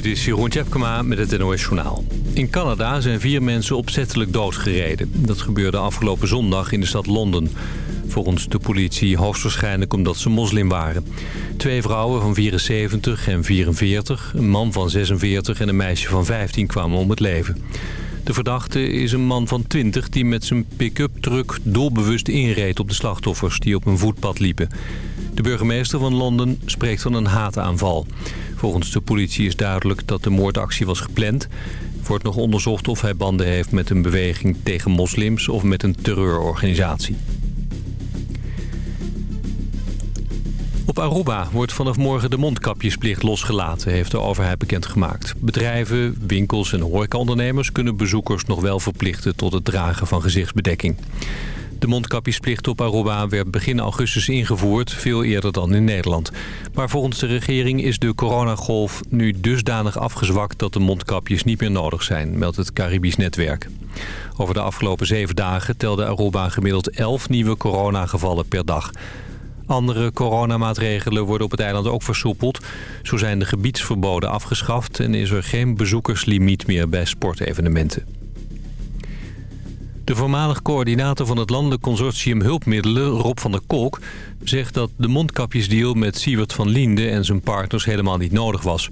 Dit is Jeroen Tjepkema met het NOS Journaal. In Canada zijn vier mensen opzettelijk doodgereden. Dat gebeurde afgelopen zondag in de stad Londen. Volgens de politie hoogstwaarschijnlijk omdat ze moslim waren. Twee vrouwen van 74 en 44, een man van 46 en een meisje van 15 kwamen om het leven. De verdachte is een man van 20 die met zijn pick-up truck doelbewust inreed op de slachtoffers die op een voetpad liepen. De burgemeester van Londen spreekt van een haataanval. Volgens de politie is duidelijk dat de moordactie was gepland. Wordt nog onderzocht of hij banden heeft met een beweging tegen moslims of met een terreurorganisatie. Op Aruba wordt vanaf morgen de mondkapjesplicht losgelaten, heeft de overheid bekendgemaakt. Bedrijven, winkels en horecaondernemers kunnen bezoekers nog wel verplichten tot het dragen van gezichtsbedekking. De mondkapjesplicht op Aruba werd begin augustus ingevoerd, veel eerder dan in Nederland. Maar volgens de regering is de coronagolf nu dusdanig afgezwakt dat de mondkapjes niet meer nodig zijn, meldt het Caribisch Netwerk. Over de afgelopen zeven dagen telde Aruba gemiddeld 11 nieuwe coronagevallen per dag. Andere coronamaatregelen worden op het eiland ook versoepeld. Zo zijn de gebiedsverboden afgeschaft en is er geen bezoekerslimiet meer bij sportevenementen. De voormalig coördinator van het landelijk consortium hulpmiddelen, Rob van der Kolk... zegt dat de mondkapjesdeal met Siewert van Liende en zijn partners helemaal niet nodig was.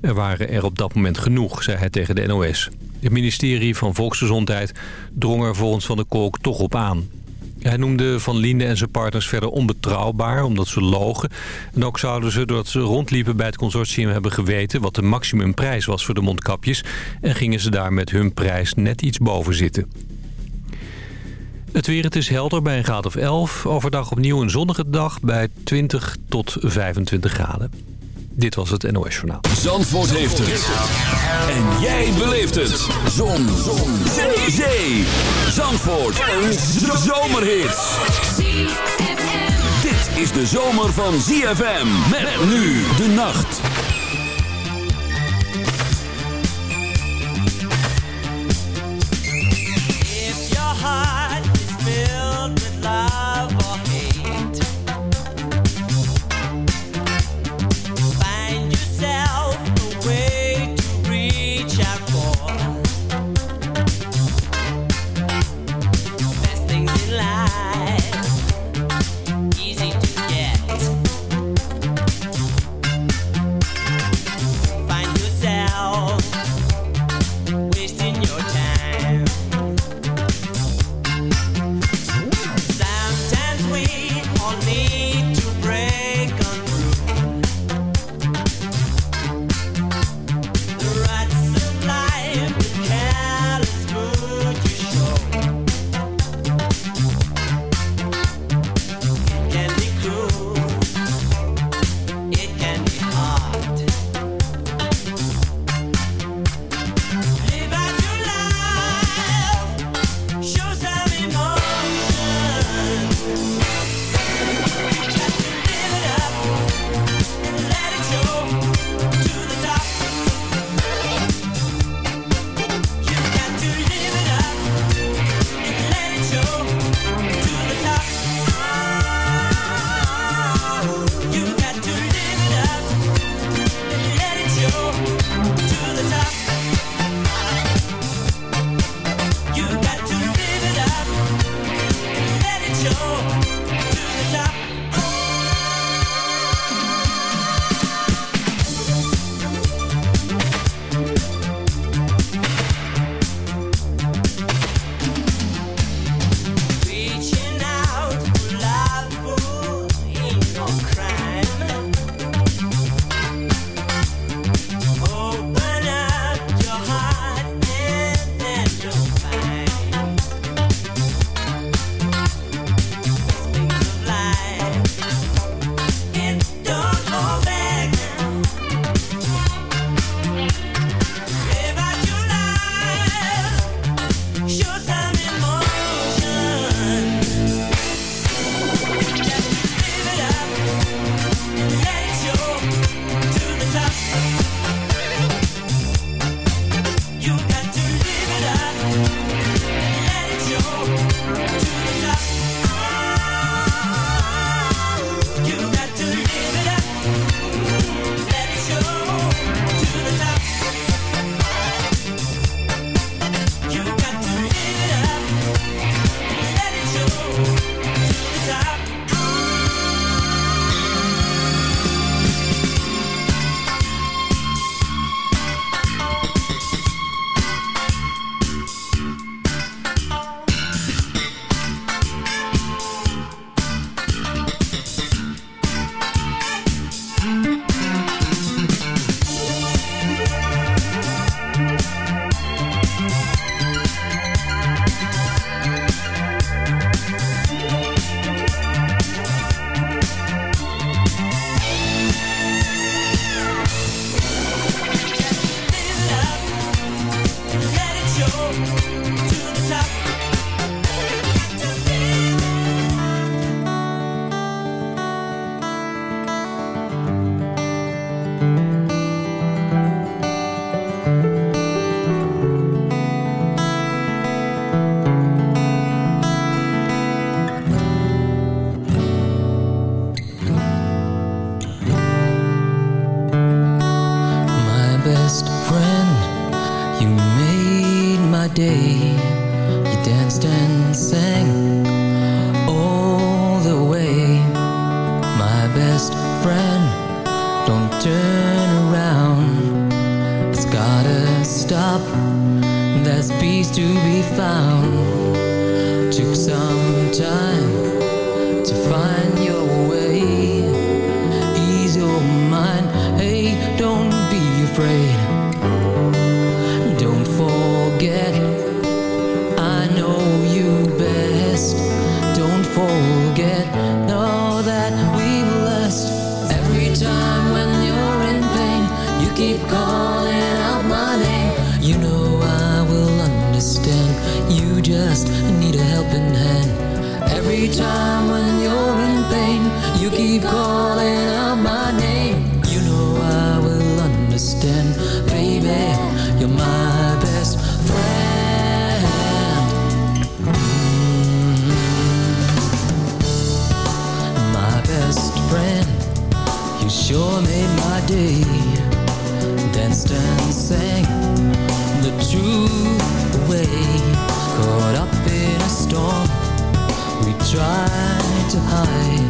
Er waren er op dat moment genoeg, zei hij tegen de NOS. Het ministerie van Volksgezondheid drong er volgens Van der Kolk toch op aan. Hij noemde Van Linde en zijn partners verder onbetrouwbaar omdat ze logen. En ook zouden ze doordat ze rondliepen bij het consortium hebben geweten wat de maximumprijs was voor de mondkapjes. En gingen ze daar met hun prijs net iets boven zitten. Het weer, het is helder bij een graad of 11. Overdag opnieuw een zonnige dag bij 20 tot 25 graden. Dit was het NOS Journaal. Zandvoort heeft het. En jij beleeft het. Zon. Zon. Zee. Zee. Zandvoort. Een zomerhit. Dit is de zomer van ZFM. Met nu de nacht. day Danced and sang the true way Caught up in a storm We tried to hide.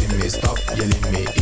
me, stop yelling me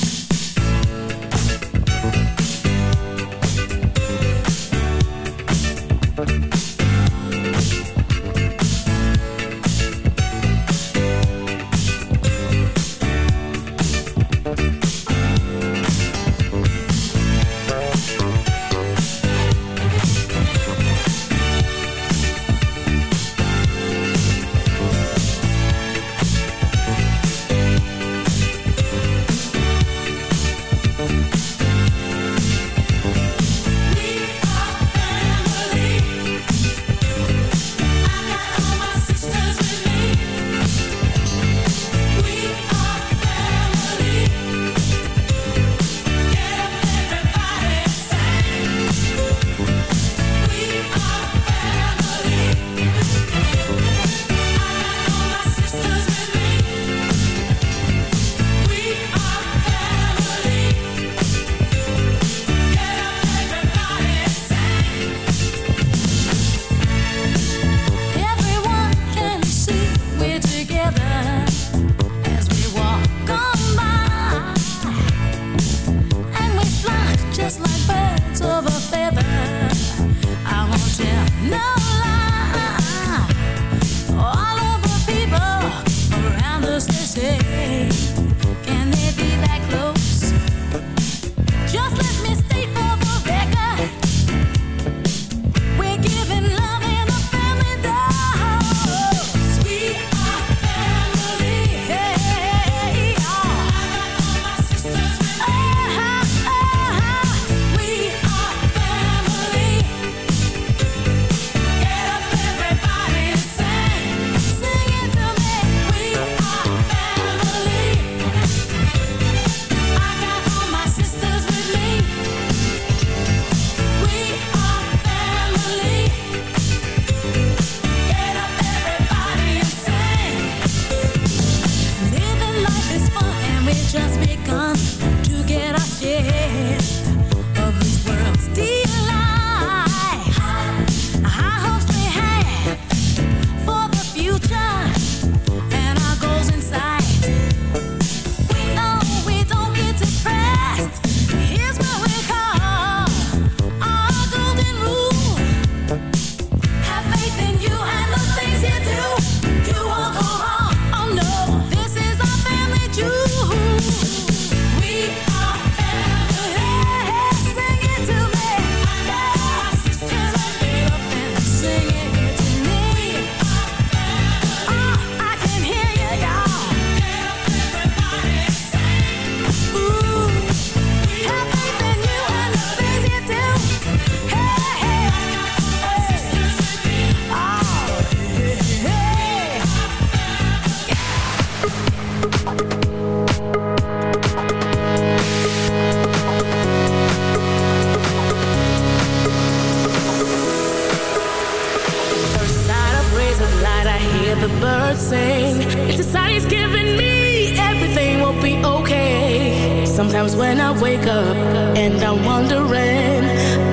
the birds sing. If society's giving me everything, will be okay. Sometimes when I wake up and I'm wondering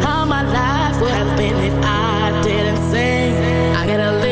how my life would have been if I didn't sing, I get a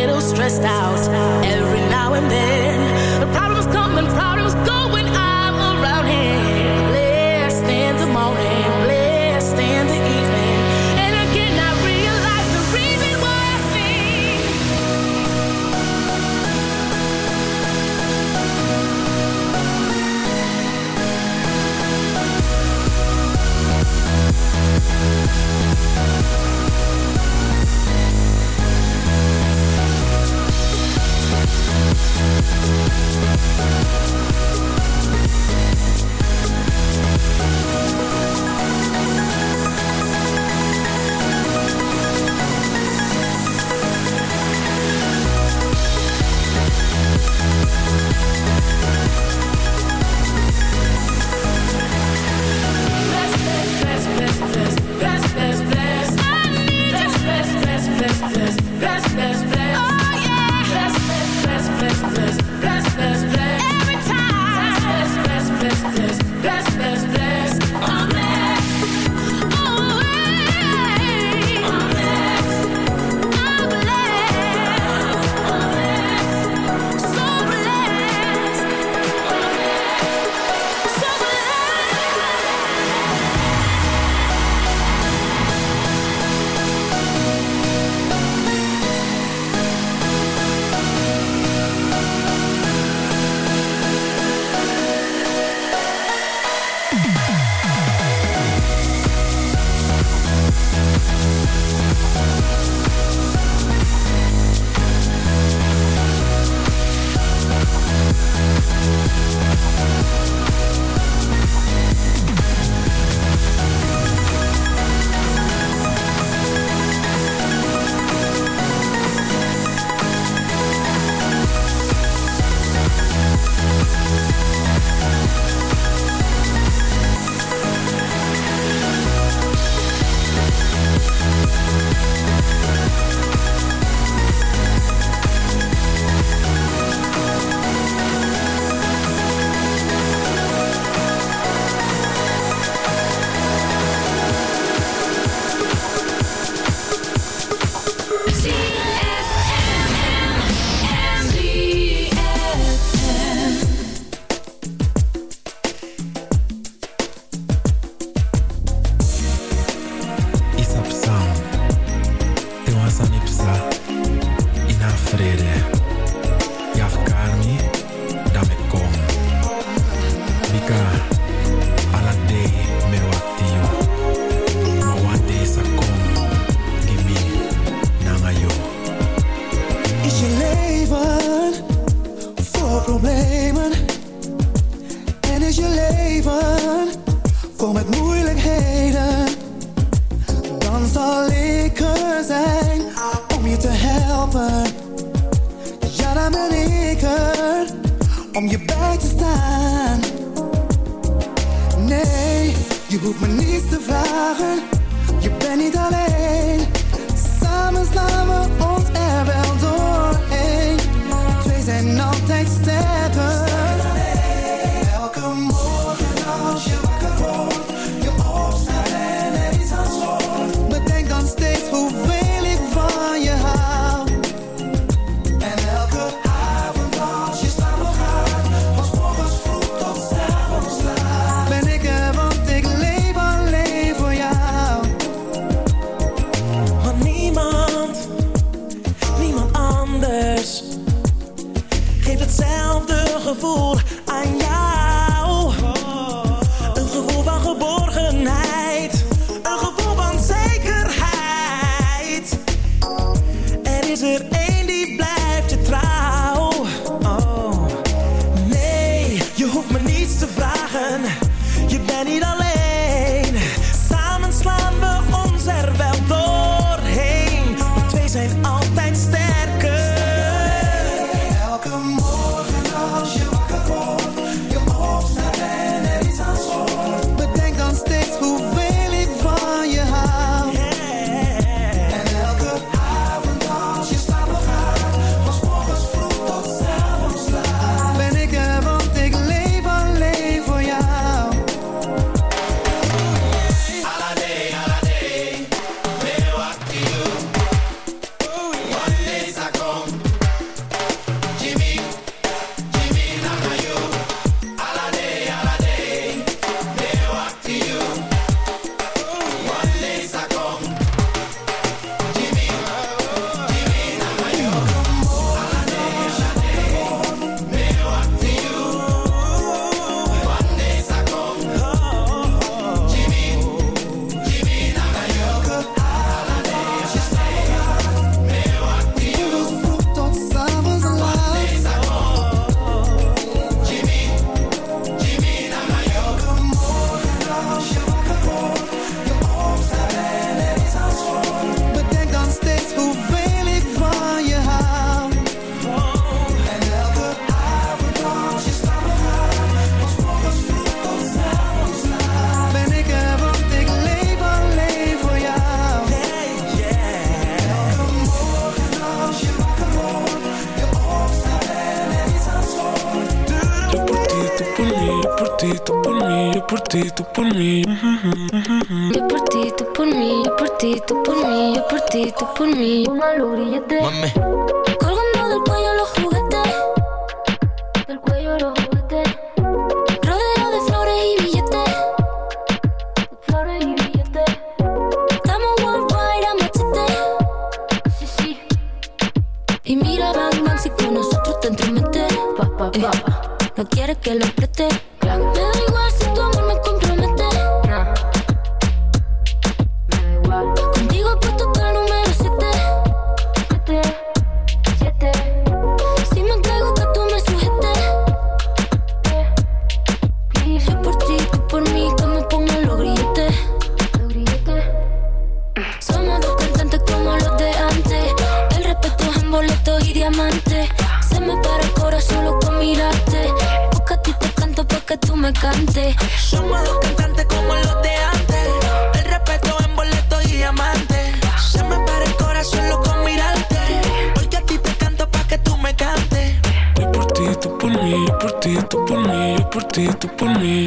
por ti, tú por mí, yo por ti, tú por mí.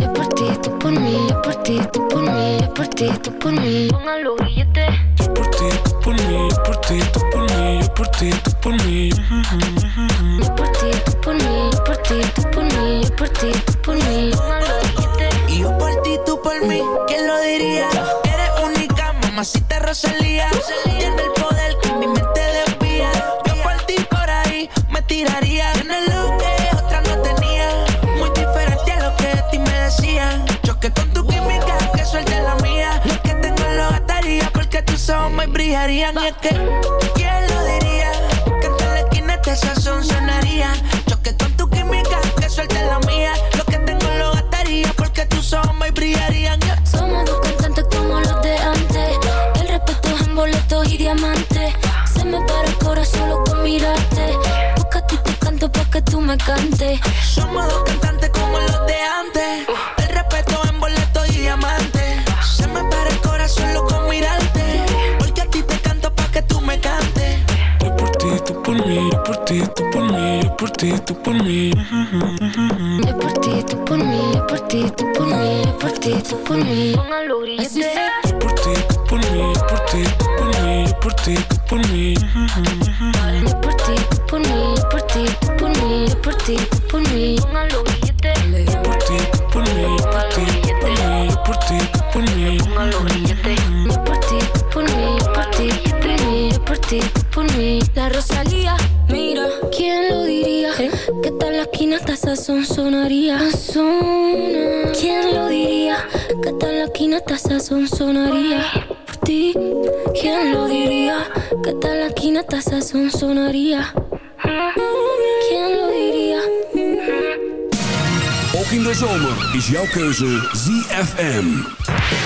Yo por ti, tú por mí, yo por ti, tú por mí, yo por ti, tú por mí. Póngalo billete. Yo por ti, tú por mí, yo por ti, tú por mí, yo por ti, tú por mí. Yo por ti, tú por mí, yo por ti, tú por mí, yo por ti, tú por mí. Y yo por ti, tú por mí, ¿quién lo diría? Eres única, mamacita Rosalía. Rosalía es que, ¿quién lo diría? Que en la esquina este sazón sonaría. Choque con tu química, que suelte la mía. Lo que tengo lo gastaría porque tus ojos y brillarían. Somos dos cantantes como los de antes. El respeto es en boletos y diamantes. Se me para el corazón solo con mirarte. Busca ti te canto pa' que tú me cantes. Somos ti, tú por mí. Yo por ti, tú por mí, yo por ti, tú por mí, yo por ti, tú por mí. Así fue. Yo por ti, tú por mí, yo por ti, tú por mí, yo por ti, tú por mí. Sonaría. Sazona. ¿Quién lo diría? Que tal la esquina hasta sazón sonaría. Por ti, ¿quién lo diría? Que tal la esquina hasta sazón sonaría. ¿Quién lo diría? Ook in de zomer is jouw keuze ZFM.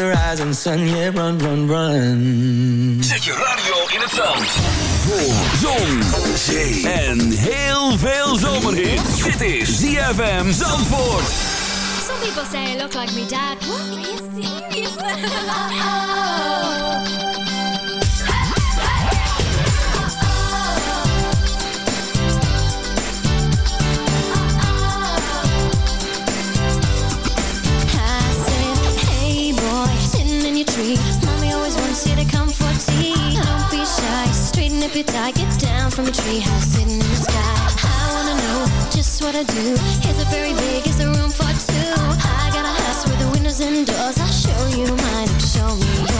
the rising sun, yeah, run, run, run. Zet je radio in het zand. Voor zon, zee en heel veel zomerhit. Dit is ZFM Zandvoort. Some people say I look like me dad. What? are you oh. be a. Mommy always wants you to come for tea. Don't be shy, straighten up your tie, get down from a treehouse sitting in the sky. I wanna know just what I do. Is it very big? Is there room for two? I got a house with windows and doors. I'll show you mine, show me yours.